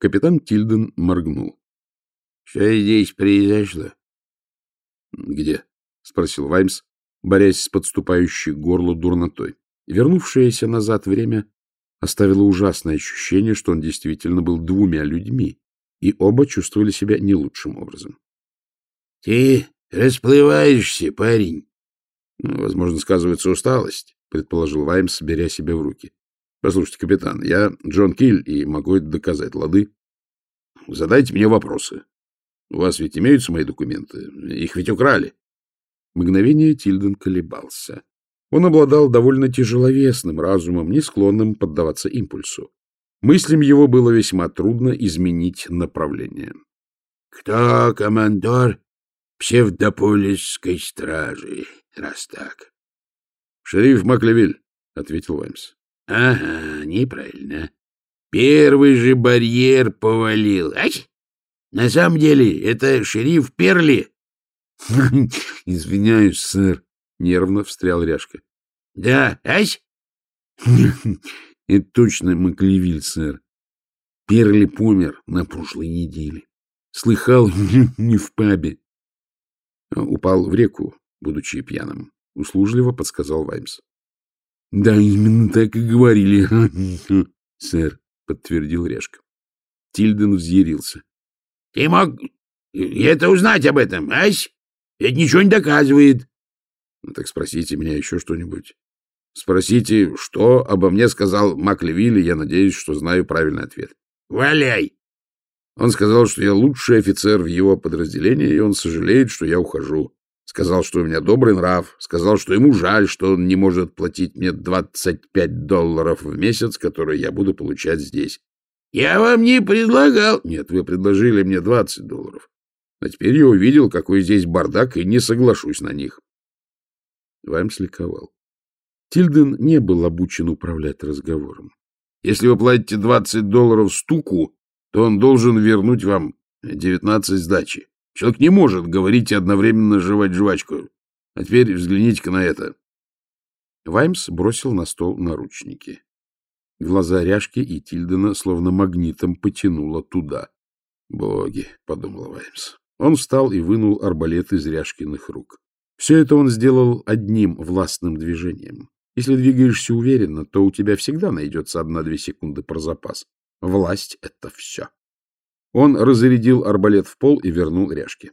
Капитан Тильден моргнул. — Что здесь произошло? — Где? — спросил Ваймс, борясь с подступающей к горлу дурнотой. Вернувшееся назад время оставило ужасное ощущение, что он действительно был двумя людьми, и оба чувствовали себя не лучшим образом. — Ты расплываешься, парень. Возможно, сказывается усталость, — предположил Ваймс, беря себя в руки. — Послушайте, капитан, я Джон Киль и могу это доказать, лады? Задайте мне вопросы. У вас ведь имеются мои документы? Их ведь украли. Мгновение Тильден колебался. Он обладал довольно тяжеловесным разумом, не склонным поддаваться импульсу. Мыслям его было весьма трудно изменить направление. — Кто командор псевдополисской стражи, раз так? — Шериф Маклевиль, — ответил Ваймс. — Ага, неправильно. Первый же барьер повалил. Ай! На самом деле, это шериф Перли. — Извиняюсь, сэр, — нервно встрял Ряшка. — Да, ась? — Это точно Маклевиль, сэр. Перли помер на прошлой неделе. Слыхал не в пабе. Упал в реку, будучи пьяным. Услужливо подсказал Ваймс. — Да, именно так и говорили, сэр, — подтвердил Решка. Тильден взъярился. — Ты мог это узнать об этом, ась? Это ничего не доказывает. Ну, так спросите меня еще что-нибудь. Спросите, что обо мне сказал Маклевиль, я надеюсь, что знаю правильный ответ. Валяй! Он сказал, что я лучший офицер в его подразделении, и он сожалеет, что я ухожу. Сказал, что у меня добрый нрав. Сказал, что ему жаль, что он не может платить мне 25 долларов в месяц, которые я буду получать здесь. Я вам не предлагал. Нет, вы предложили мне 20 долларов. А теперь я увидел, какой здесь бардак, и не соглашусь на них. Ваймс ликовал. Тильден не был обучен управлять разговором. Если вы платите 20 долларов стуку, то он должен вернуть вам 19 сдачи. Человек не может говорить и одновременно жевать жвачку. А теперь взгляните-ка на это. Ваймс бросил на стол наручники. Глаза Ряшки и Тильдена словно магнитом потянуло туда. «Боги!» — подумал Ваймс. Он встал и вынул арбалет из Ряшкиных рук. Все это он сделал одним властным движением. Если двигаешься уверенно, то у тебя всегда найдется одна-две секунды про запас. Власть — это все. Он разрядил арбалет в пол и вернул Ряшке.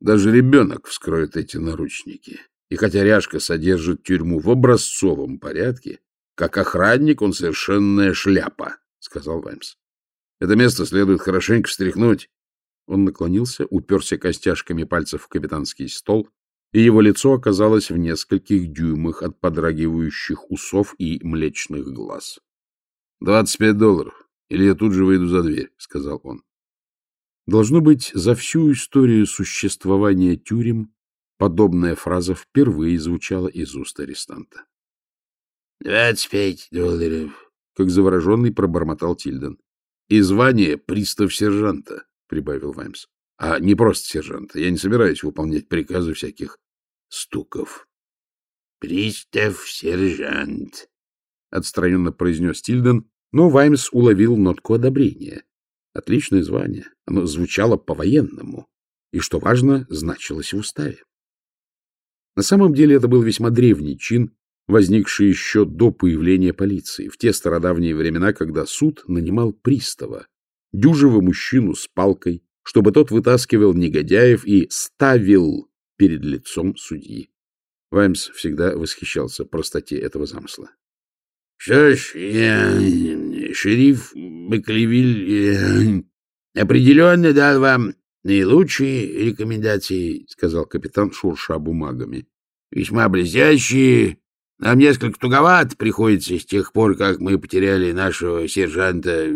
Даже ребенок вскроет эти наручники. И хотя Ряшка содержит тюрьму в образцовом порядке, как охранник он совершенная шляпа, — сказал Ваймс. Это место следует хорошенько встряхнуть. Он наклонился, уперся костяшками пальцев в капитанский стол, и его лицо оказалось в нескольких дюймах от подрагивающих усов и млечных глаз. — Двадцать пять долларов, или я тут же выйду за дверь, — сказал он. Должно быть, за всю историю существования тюрем подобная фраза впервые звучала из уст арестанта. — Двадцать пять долларов, — как завороженный пробормотал Тильден. — И звание пристав сержанта. — прибавил Ваймс. — А не просто сержант. Я не собираюсь выполнять приказы всяких стуков. — Пристав-сержант, — отстраненно произнес Тильден, но Ваймс уловил нотку одобрения. Отличное звание. Оно звучало по-военному. И, что важно, значилось в уставе. На самом деле это был весьма древний чин, возникший еще до появления полиции, в те стародавние времена, когда суд нанимал пристава, дюжего мужчину с палкой, чтобы тот вытаскивал негодяев и ставил перед лицом судьи. Ваймс всегда восхищался простоте этого замысла. — Что ж, я, шериф Баклевиль, э, определенно дал вам наилучшие рекомендации, — сказал капитан, шурша бумагами. — Весьма блестящие. Нам несколько туговато приходится с тех пор, как мы потеряли нашего сержанта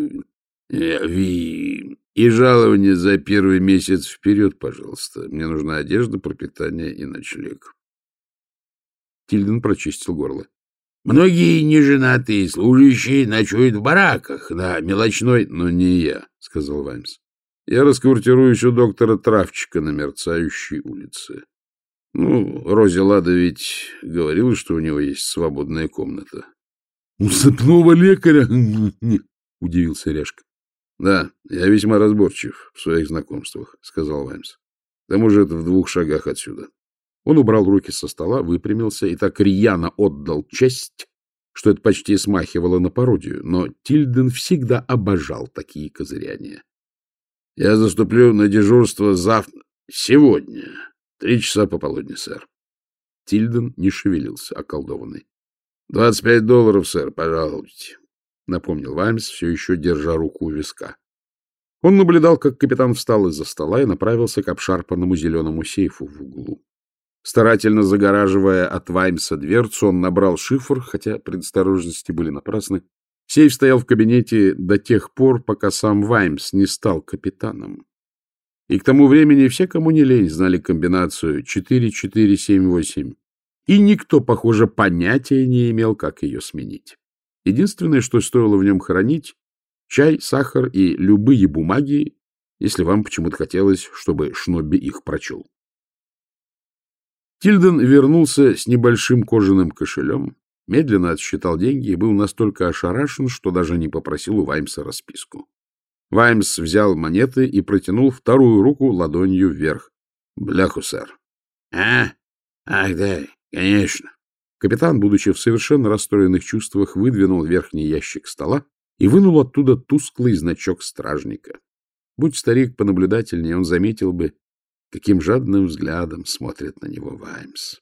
Э, Ви... И жалование за первый месяц вперед, пожалуйста. Мне нужна одежда, пропитание и ночлег. Тильден прочистил горло. Многие неженатые служащие ночуют в бараках на мелочной... Но не я, — сказал Ваймс. Я расквартируюсь у доктора Травчика на мерцающей улице. Ну, Рози Лада ведь говорила, что у него есть свободная комната. — У сыпного лекаря? — удивился Решка. Да, я весьма разборчив в своих знакомствах, — сказал Ваймс. — К тому же это в двух шагах отсюда. Он убрал руки со стола, выпрямился и так рьяно отдал честь, что это почти смахивало на пародию, но Тильден всегда обожал такие козыряния. — Я заступлю на дежурство завтра... Сегодня. Три часа пополудни, сэр. Тильден не шевелился, околдованный. — Двадцать пять долларов, сэр, пожалуйте, — напомнил Ваймс, все еще держа руку у виска. Он наблюдал, как капитан встал из-за стола и направился к обшарпанному зеленому сейфу в углу. Старательно загораживая от Ваймса дверцу, он набрал шифр, хотя предосторожности были напрасны. Сейф стоял в кабинете до тех пор, пока сам Ваймс не стал капитаном. И к тому времени все, кому не лень, знали комбинацию 4478. И никто, похоже, понятия не имел, как ее сменить. Единственное, что стоило в нем хранить — чай, сахар и любые бумаги, если вам почему-то хотелось, чтобы Шнобби их прочел. Тильден вернулся с небольшим кожаным кошелем, медленно отсчитал деньги и был настолько ошарашен, что даже не попросил у Ваймса расписку. Ваймс взял монеты и протянул вторую руку ладонью вверх. — Бляху, сэр. — А? Ах, да, конечно. Капитан, будучи в совершенно расстроенных чувствах, выдвинул верхний ящик стола и вынул оттуда тусклый значок стражника. Будь старик понаблюдательнее, он заметил бы, каким жадным взглядом смотрит на него Ваймс.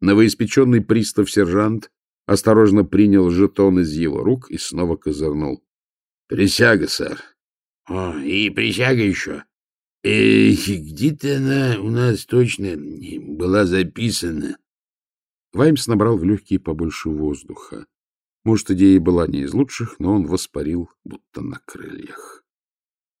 Новоиспеченный пристав-сержант осторожно принял жетон из его рук и снова козырнул. — Присяга, сэр. — О, и присяга еще. Эх, где-то она у нас точно была записана. Ваймс набрал в легкие побольше воздуха. Может, идея была не из лучших, но он воспарил, будто на крыльях.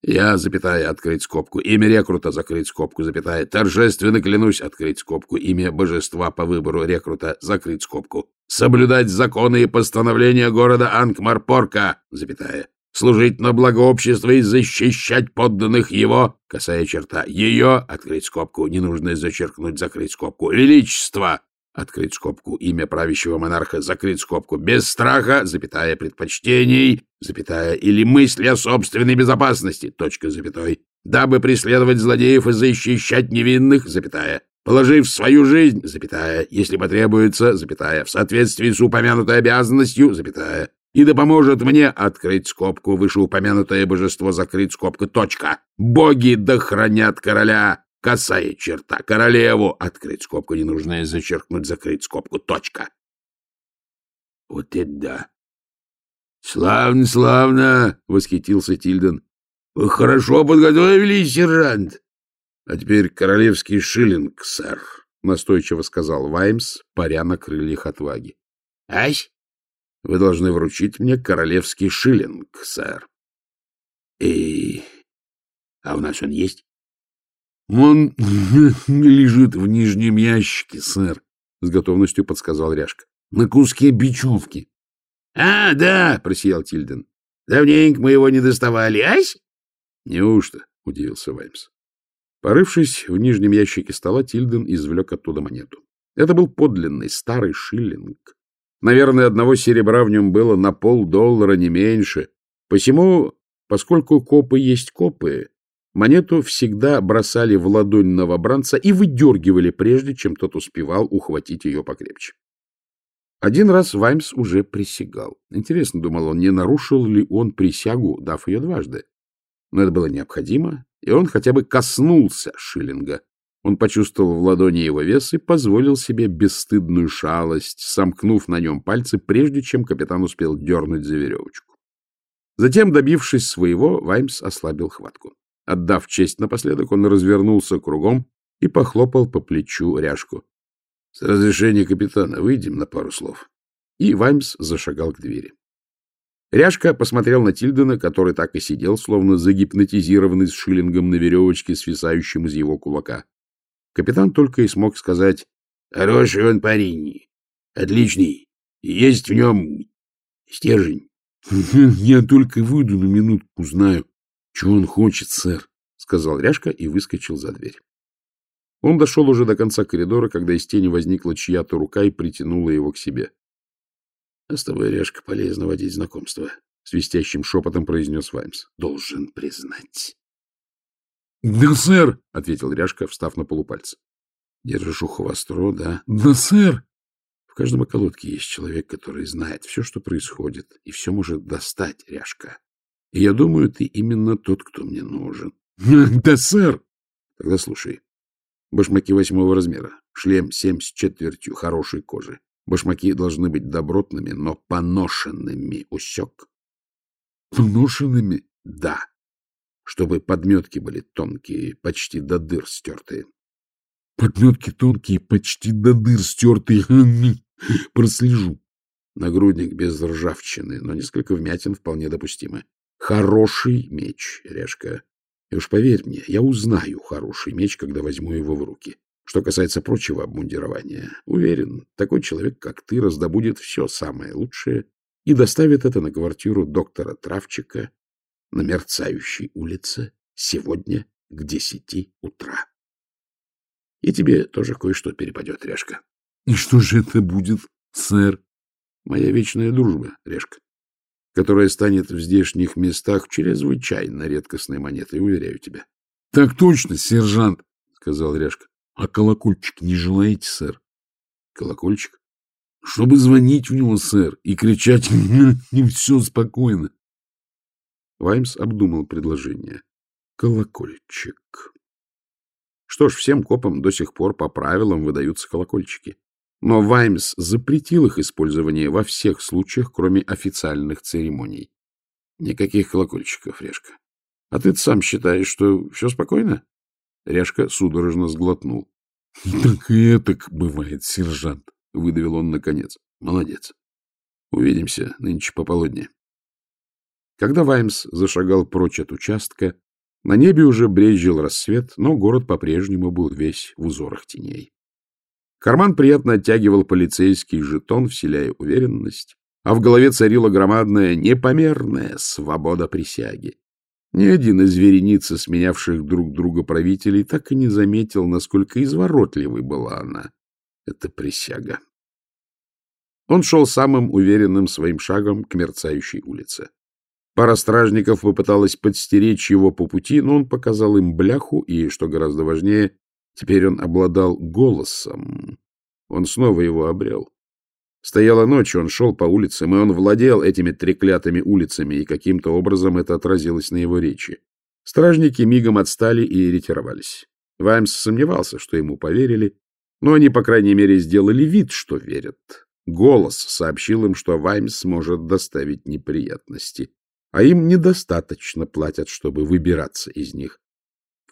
Я, запятая, открыть скобку, имя рекрута закрыть скобку, запятая, торжественно клянусь открыть скобку, имя божества по выбору рекрута закрыть скобку, соблюдать законы и постановления города Ангмарпорка, запятая, служить на благо общества и защищать подданных его, касая черта, ее, открыть скобку, ненужное зачеркнуть, закрыть скобку, величество, Открыть скобку. Имя правящего монарха. Закрыть скобку. Без страха, запятая, предпочтений, запятая, или мысли о собственной безопасности, точка, запятой. Дабы преследовать злодеев и защищать невинных, запятая. Положив свою жизнь, запятая, если потребуется, запятая, в соответствии с упомянутой обязанностью, запятая, и да поможет мне открыть скобку, вышеупомянутое божество закрыть скобку, точка. Боги да хранят короля, Косая черта. Королеву. Открыть скобку ненужное, зачеркнуть, закрыть скобку. Точка. Вот это да! Славно, славно! — восхитился Тильден. — Вы хорошо подготовились, сержант. — А теперь королевский шиллинг, сэр, — настойчиво сказал Ваймс, паря на крыльях отваги. — Ась? — Вы должны вручить мне королевский шиллинг, сэр. — И... А у нас он есть? Он лежит в нижнем ящике, сэр, — с готовностью подсказал Ряшка. — На куске бечевки. — А, да, — просиял Тильден. — Давненько мы его не доставали, ась? — Неужто? — удивился Ваймс. Порывшись в нижнем ящике стола, Тильден извлек оттуда монету. Это был подлинный старый шиллинг. Наверное, одного серебра в нем было на полдоллара, не меньше. Посему, поскольку копы есть копы, Монету всегда бросали в ладонь новобранца и выдергивали, прежде чем тот успевал ухватить ее покрепче. Один раз Ваймс уже присягал. Интересно, думал он, не нарушил ли он присягу, дав ее дважды. Но это было необходимо, и он хотя бы коснулся шиллинга. Он почувствовал в ладони его вес и позволил себе бесстыдную шалость, сомкнув на нем пальцы, прежде чем капитан успел дернуть за веревочку. Затем, добившись своего, Ваймс ослабил хватку. Отдав честь напоследок, он развернулся кругом и похлопал по плечу ряжку. — С разрешения капитана выйдем на пару слов. И Ваймс зашагал к двери. Ряжка посмотрел на Тильдена, который так и сидел, словно загипнотизированный с шиллингом на веревочке, свисающим из его кулака. Капитан только и смог сказать, — Хороший он парень, отличный, есть в нем стержень. — Я только выйду на минутку, знаю. — Чего он хочет, сэр? — сказал Ряшка и выскочил за дверь. Он дошел уже до конца коридора, когда из тени возникла чья-то рука и притянула его к себе. — А с тобой, Ряшка, полезно водить знакомство. — свистящим шепотом произнес Ваймс. — Должен признать. — Да, сэр, — ответил Ряшка, встав на полупальцы. — Держишь ухо востро, да? — Да, сэр. В каждом околотке есть человек, который знает все, что происходит, и все может достать, Ряшка. И я думаю, ты именно тот, кто мне нужен. — Да, сэр. — Тогда слушай. Башмаки восьмого размера, шлем семь с четвертью хорошей кожи. Башмаки должны быть добротными, но поношенными. Усек? — Поношенными? — Да. Чтобы подметки были тонкие, почти до дыр стертые. — Подметки тонкие, почти до дыр стертые. Прослежу. Нагрудник без ржавчины, но несколько вмятин вполне допустимы. Хороший меч, Решка. И уж поверь мне, я узнаю хороший меч, когда возьму его в руки. Что касается прочего обмундирования, уверен, такой человек, как ты, раздобудет все самое лучшее и доставит это на квартиру доктора Травчика на мерцающей улице сегодня к десяти утра. И тебе тоже кое-что перепадет, Решка. — И что же это будет, сэр? — Моя вечная дружба, Решка которая станет в здешних местах чрезвычайно редкостной монетой, уверяю тебя. — Так точно, сержант, — сказал Ряшка. — А колокольчик не желаете, сэр? — Колокольчик? — Чтобы звонить в него, сэр, и кричать «не все спокойно». Ваймс обдумал предложение. Колокольчик. Что ж, всем копам до сих пор по правилам выдаются колокольчики. Но Ваймс запретил их использование во всех случаях, кроме официальных церемоний. Никаких колокольчиков, Решка. А ты сам считаешь, что все спокойно? Решка судорожно сглотнул. — Так и так бывает, сержант, — выдавил он наконец. — Молодец. Увидимся нынче пополудни. Когда Ваймс зашагал прочь от участка, на небе уже брезжил рассвет, но город по-прежнему был весь в узорах теней. Карман приятно оттягивал полицейский жетон, вселяя уверенность, а в голове царила громадная, непомерная свобода присяги. Ни один из вереницы, сменявших друг друга правителей, так и не заметил, насколько изворотливой была она, эта присяга. Он шел самым уверенным своим шагом к мерцающей улице. Пара стражников попыталась подстеречь его по пути, но он показал им бляху и, что гораздо важнее, Теперь он обладал голосом. Он снова его обрел. Стояла ночь, он шел по улицам, и он владел этими треклятыми улицами, и каким-то образом это отразилось на его речи. Стражники мигом отстали и ретировались. Ваймс сомневался, что ему поверили, но они, по крайней мере, сделали вид, что верят. Голос сообщил им, что Ваймс может доставить неприятности, а им недостаточно платят, чтобы выбираться из них.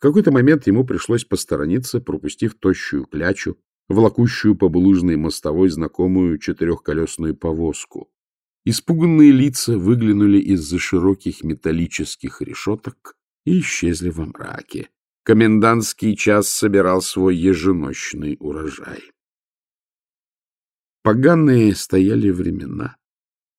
В какой-то момент ему пришлось посторониться, пропустив тощую клячу, влакущую по булыжной мостовой знакомую четырехколесную повозку. Испуганные лица выглянули из-за широких металлических решеток и исчезли во мраке. Комендантский час собирал свой еженочный урожай. Поганые стояли времена.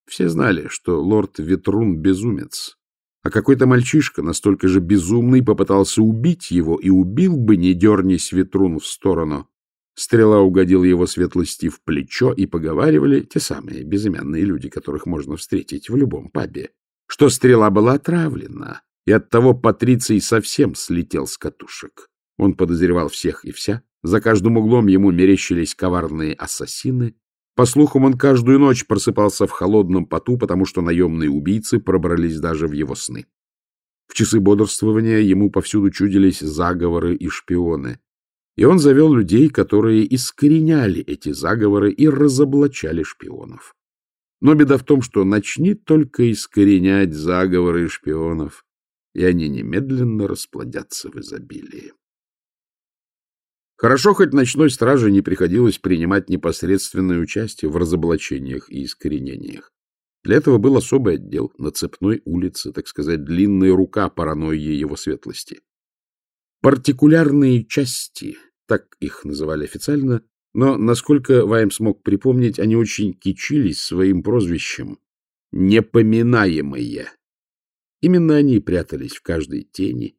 Все знали, что лорд Ветрун — безумец, а какой-то мальчишка, настолько же безумный, попытался убить его и убил бы, не дернись ветрун в сторону. Стрела угодила его светлости в плечо, и поговаривали те самые безымянные люди, которых можно встретить в любом пабе, что стрела была отравлена, и оттого Патриций совсем слетел с катушек. Он подозревал всех и вся, за каждым углом ему мерещились коварные ассасины, по слухам, он каждую ночь просыпался в холодном поту, потому что наемные убийцы пробрались даже в его сны. В часы бодрствования ему повсюду чудились заговоры и шпионы. И он завел людей, которые искореняли эти заговоры и разоблачали шпионов. Но беда в том, что начни только искоренять заговоры и шпионов, и они немедленно расплодятся в изобилии. Хорошо, хоть ночной страже не приходилось принимать непосредственное участие в разоблачениях и искоренениях. Для этого был особый отдел на цепной улице, так сказать, длинная рука паранойи его светлости. Партикулярные части, так их называли официально, но, насколько Вайм смог припомнить, они очень кичились своим прозвищем «непоминаемые». Именно они прятались в каждой тени,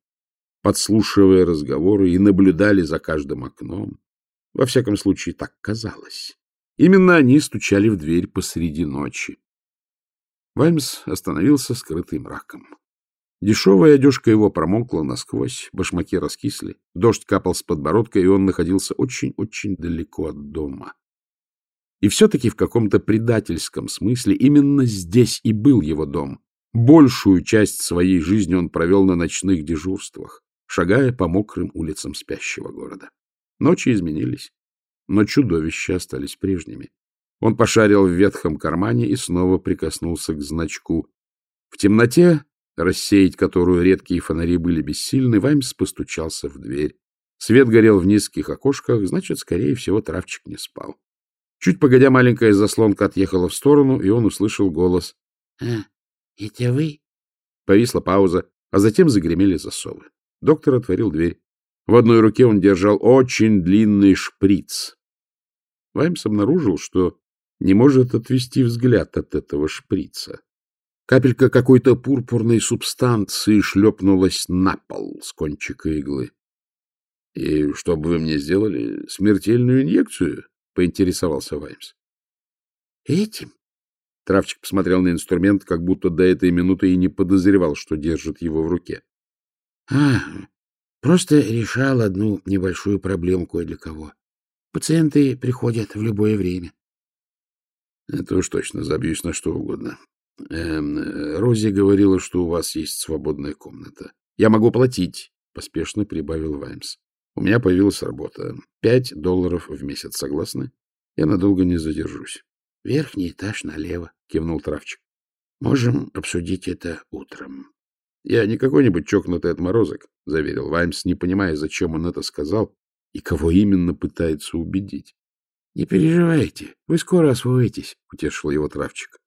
подслушивая разговоры и наблюдали за каждым окном. Во всяком случае, так казалось. Именно они стучали в дверь посреди ночи. Ваймс остановился, скрытый мраком. Дешевая одежка его промокла насквозь, башмаки раскисли, дождь капал с подбородка, и он находился очень-очень далеко от дома. И все-таки в каком-то предательском смысле именно здесь и был его дом. Большую часть своей жизни он провел на ночных дежурствах, шагая по мокрым улицам спящего города. Ночи изменились, но чудовища остались прежними. Он пошарил в ветхом кармане и снова прикоснулся к значку. В темноте, рассеять которую редкие фонари были бессильны, Ваймс постучался в дверь. Свет горел в низких окошках, значит, скорее всего, травчик не спал. Чуть погодя, маленькая заслонка отъехала в сторону, и он услышал голос. — А, это вы? Повисла пауза, а затем загремели засовы. Доктор отворил дверь. В одной руке он держал очень длинный шприц. Ваймс обнаружил, что не может отвести взгляд от этого шприца. Капелька какой-то пурпурной субстанции шлепнулась на пол с кончика иглы. — И что бы вы мне сделали? Смертельную инъекцию? — поинтересовался Ваймс. — Этим? Травчик посмотрел на инструмент, как будто до этой минуты и не подозревал, что держит его в руке. — А, просто решал одну небольшую проблему кое для кого. Пациенты приходят в любое время. Это уж точно, забьюсь на что угодно. Эм, Рози говорила, что у вас есть свободная комната. Я могу платить, — поспешно прибавил Ваймс. У меня появилась работа. Пять долларов в месяц, согласны? Я надолго не задержусь. — Верхний этаж налево, — кивнул Травчик. — Можем обсудить это утром. — Я не какой-нибудь чокнутый отморозок, — заверил Ваймс, не понимая, зачем он это сказал и кого именно пытается убедить. — Не переживайте, вы скоро освоитесь, — утешил его травчик.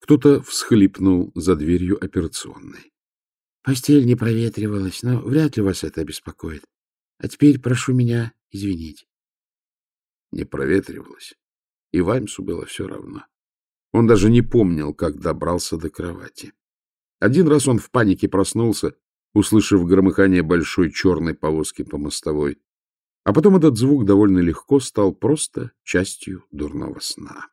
Кто-то всхлипнул за дверью операционной. — Постель не проветривалась, но вряд ли вас это беспокоит. А теперь прошу меня извинить. Не проветривалась, и Ваймсу было все равно. Он даже не помнил, как добрался до кровати. Один раз он в панике проснулся, услышав громыхание большой черной повозки по мостовой. А потом этот звук довольно легко стал просто частью дурного сна.